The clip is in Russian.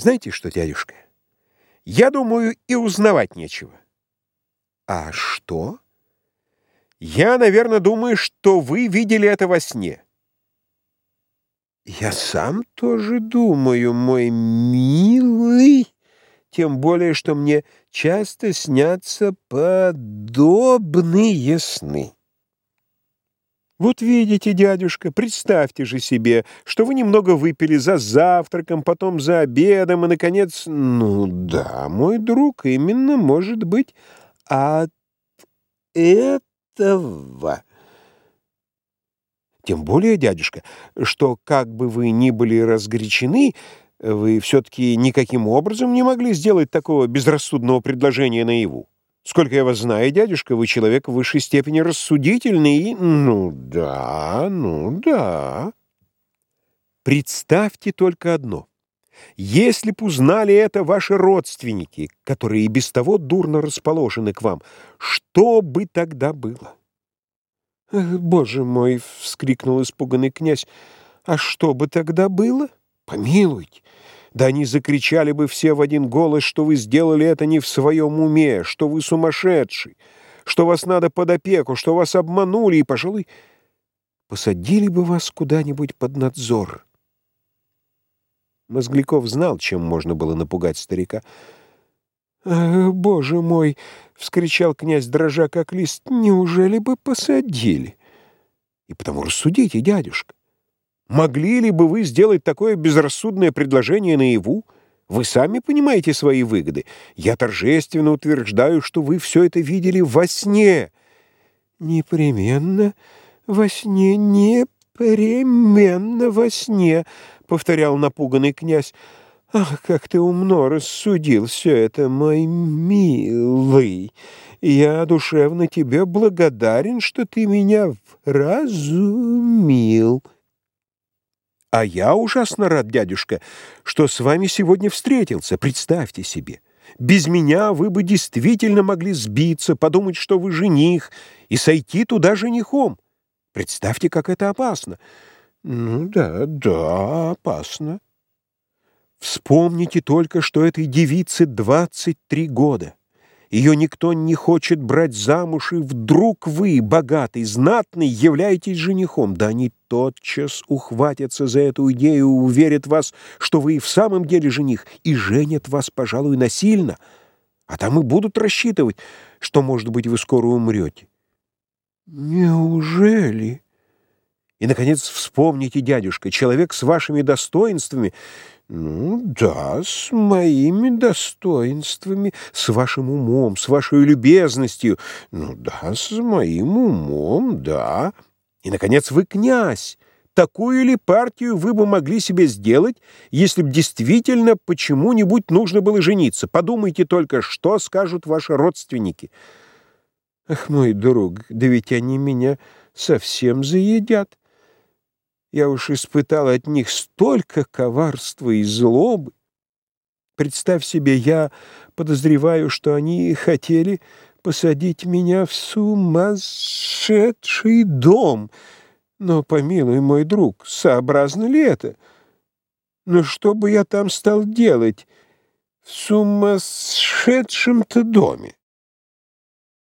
Знаете что, дядюшка? Я думаю, и узнавать нечего. А что? Я, наверное, думаю, что вы видели это во сне. Я сам тоже думаю, мой милый, тем более, что мне часто снятся подобные сны. Вот видите, дядюшка, представьте же себе, что вы немного выпили за завтраком, потом за обедом и, наконец, ну да, мой друг, именно, может быть, от этого. Тем более, дядюшка, что как бы вы ни были разгорячены, вы все-таки никаким образом не могли сделать такого безрассудного предложения наяву. Сколько я вас знаю, дядюшка, вы человек в высшей степени рассудительный и... Ну да, ну да. Представьте только одно. Если б узнали это ваши родственники, которые и без того дурно расположены к вам, что бы тогда было? «Боже мой!» — вскрикнул испуганный князь. «А что бы тогда было? Помилуйте! Да они закричали бы все в один голос, что вы сделали это не в своем уме, что вы сумасшедший, что вас надо под опеку, что вас обманули и, пожалуй, посадили бы вас куда-нибудь под надзор. Мозгликов знал, чем можно было напугать старика. «Боже мой!» — вскричал князь, дрожа как лист. «Неужели бы посадили?» «И потому рассудите, дядюшка. Могли ли бы вы сделать такое безрассудное предложение наяву? Вы сами понимаете свои выгоды. Я торжественно утверждаю, что вы все это видели во сне. Непременно во сне, непременно во сне, повторял напуганный князь. Ах, как ты умно рассудил все это, мой милый. Я душевно тебе благодарен, что ты меня вразумил. А я ужасно рад, дядюшка, что с вами сегодня встретился. Представьте себе. Без меня вы бы действительно могли сбиться, подумать, что вы жених, и сойти туда женихом. Представьте, как это опасно. Ну да, да, опасно. Вспомните только, что этой девице 23 года. Ее никто не хочет брать замуж, и вдруг вы, богатый, знатный, являетесь женихом. Да они тотчас ухватятся за эту идею уверят вас, что вы и в самом деле жених, и женят вас, пожалуй, насильно. А там и будут рассчитывать, что, может быть, вы скоро умрете. Неужели? И, наконец, вспомните, дядюшка, человек с вашими достоинствами «Ну да, с моими достоинствами, с вашим умом, с вашей любезностью. Ну да, с моим умом, да. И, наконец, вы князь. Такую ли партию вы бы могли себе сделать, если бы действительно почему-нибудь нужно было жениться? Подумайте только, что скажут ваши родственники. Ах, мой друг, да ведь они меня совсем заедят. Я уж испытал от них столько коварства и злобы. Представь себе, я подозреваю, что они хотели посадить меня в сумасшедший дом. Но, помилуй, мой друг, сообразно ли это? Но что бы я там стал делать в сумасшедшем-то доме?